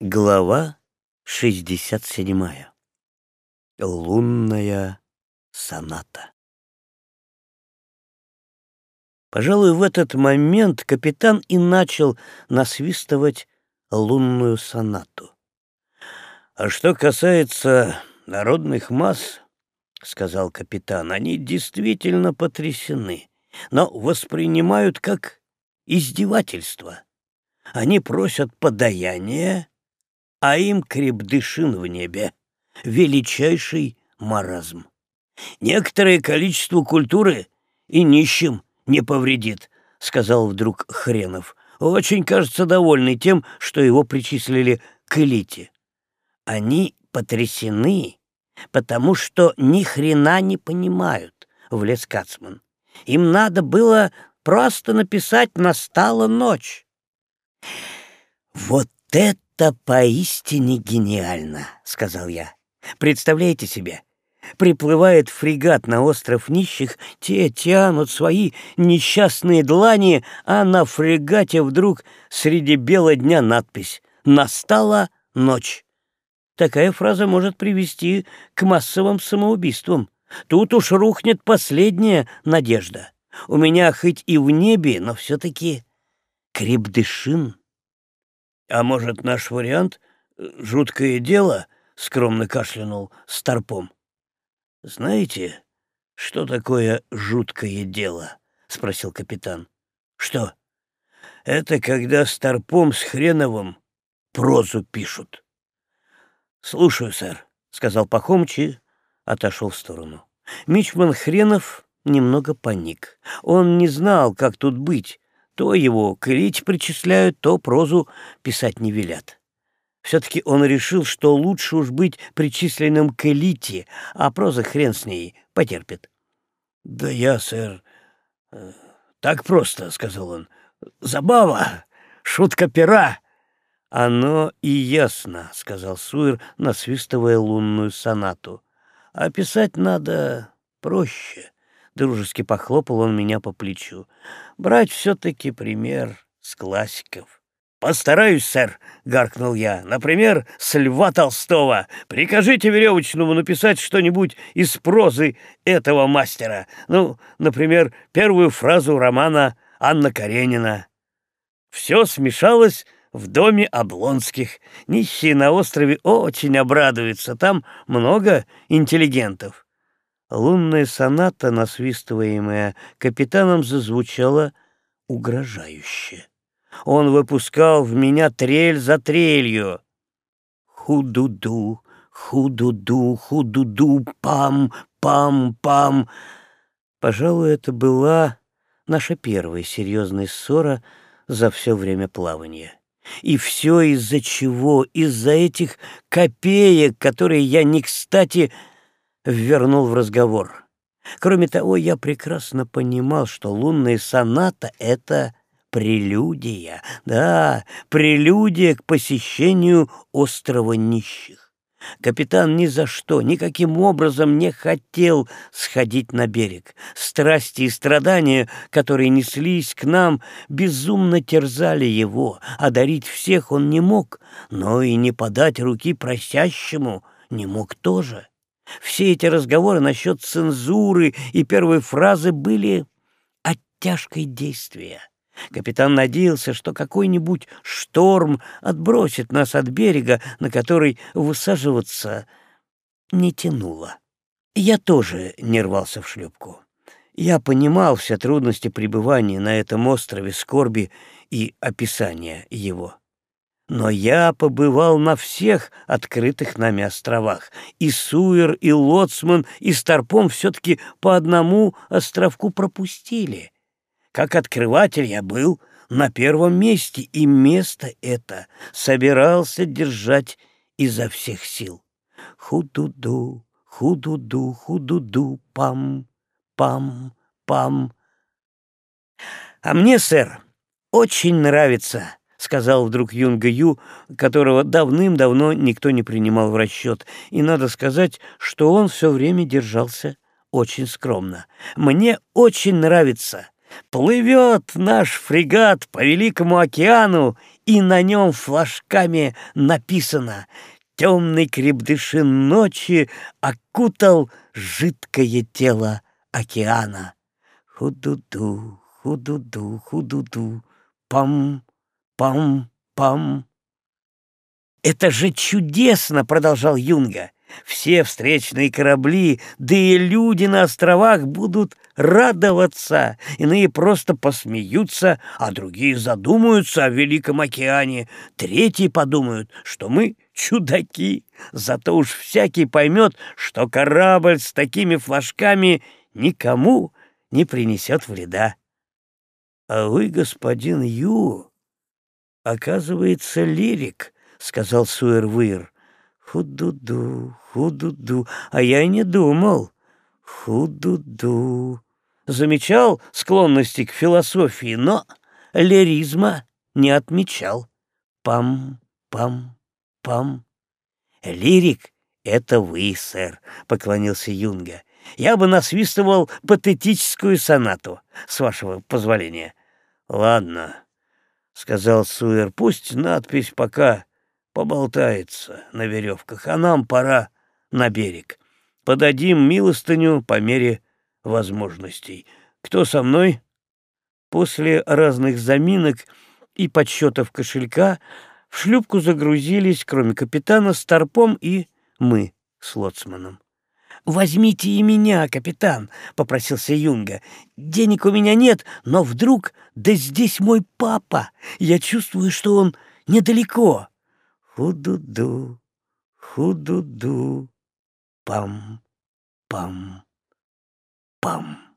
Глава 67. Лунная соната. Пожалуй, в этот момент капитан и начал насвистывать лунную сонату. «А что касается народных масс, — сказал капитан, — они действительно потрясены, но воспринимают как издевательство. Они просят подаяния, а им крепдышин в небе, величайший маразм. Некоторое количество культуры и нищим не повредит, — сказал вдруг Хренов, очень, кажется, довольный тем, что его причислили к элите. Они потрясены, потому что ни хрена не понимают, — влез Кацман. Им надо было просто написать «Настала ночь». «Вот это «Это поистине гениально», — сказал я. «Представляете себе, приплывает фрегат на остров нищих, те тянут свои несчастные длани, а на фрегате вдруг среди бела дня надпись «Настала ночь». Такая фраза может привести к массовым самоубийствам. Тут уж рухнет последняя надежда. У меня хоть и в небе, но все-таки крепдышин. «А может, наш вариант — жуткое дело?» — скромно кашлянул Старпом. «Знаете, что такое жуткое дело?» — спросил капитан. «Что?» «Это когда Старпом с Хреновым прозу пишут». «Слушаю, сэр», — сказал Пахомчи, отошел в сторону. Мичман Хренов немного паник. Он не знал, как тут быть, то его к элите причисляют, то прозу писать не велят. Все-таки он решил, что лучше уж быть причисленным к элите, а проза хрен с ней потерпит. — Да я, сэр, э, так просто, — сказал он. — Забава, шутка пера. — Оно и ясно, — сказал Суир, насвистывая лунную сонату. — А писать надо проще. Дружески похлопал он меня по плечу. Брать все-таки пример с классиков. «Постараюсь, сэр», — гаркнул я. «Например, с Льва Толстого. Прикажите Веревочному написать что-нибудь из прозы этого мастера. Ну, например, первую фразу романа Анна Каренина. Все смешалось в доме Облонских. Нищие на острове очень обрадуются. Там много интеллигентов. Лунная соната, насвистываемая капитаном, зазвучала угрожающе. Он выпускал в меня трель за трелью. Ху-ду-ду, ху-ду-ду, ху-ду-ду, пам, пам, пам. Пожалуй, это была наша первая серьезная ссора за все время плавания. И все из-за чего? Из-за этих копеек, которые я не кстати ввернул в разговор. Кроме того, я прекрасно понимал, что лунная соната — это прелюдия, да, прелюдия к посещению острова нищих. Капитан ни за что, никаким образом не хотел сходить на берег. Страсти и страдания, которые неслись к нам, безумно терзали его. Одарить всех он не мог, но и не подать руки просящему не мог тоже. Все эти разговоры насчет цензуры и первой фразы были оттяжкой действия. Капитан надеялся, что какой-нибудь шторм отбросит нас от берега, на который высаживаться не тянуло. Я тоже не рвался в шлюпку. Я понимал все трудности пребывания на этом острове скорби и описания его. Но я побывал на всех открытых нами островах. И Суэр, и Лоцман, и Старпом все-таки по одному островку пропустили. Как открыватель я был на первом месте, и место это собирался держать изо всех сил. Ху-ду-ду, ху-ду-ду, ху-ду-ду, пам, пам, пам. А мне, сэр, очень нравится — сказал вдруг Юнга Ю, которого давным-давно никто не принимал в расчет, и надо сказать, что он все время держался очень скромно. «Мне очень нравится. Плывет наш фрегат по Великому океану, и на нем флажками написано «Темный крепдышин ночи окутал жидкое тело океана». Худуду, худуду, худуду, пам, пам, пам. «Это же чудесно!» — продолжал Юнга. «Все встречные корабли, да и люди на островах будут радоваться, иные просто посмеются, а другие задумаются о Великом океане, третьи подумают, что мы чудаки. Зато уж всякий поймет, что корабль с такими флажками никому не принесет вреда. А вы, господин Ю, оказывается, лирик, — сказал Суэрвыр. Худуду, худуду, а я и не думал. Худуду. Замечал склонности к философии, но лиризма не отмечал. Пам-пам-пам. Лирик — это вы, сэр, — поклонился Юнга. Я бы насвистывал патетическую сонату, с вашего позволения. — Ладно, — сказал Суэр, — пусть надпись пока поболтается на веревках, а нам пора на берег. Подадим милостыню по мере возможностей. Кто со мной? После разных заминок и подсчетов кошелька в шлюпку загрузились, кроме капитана, Старпом и мы с лоцманом. «Возьмите и меня, капитан», — попросился Юнга. «Денег у меня нет, но вдруг... Да здесь мой папа! Я чувствую, что он недалеко». Ху-ду-ду, ху-ду-ду, пам, пам, пам.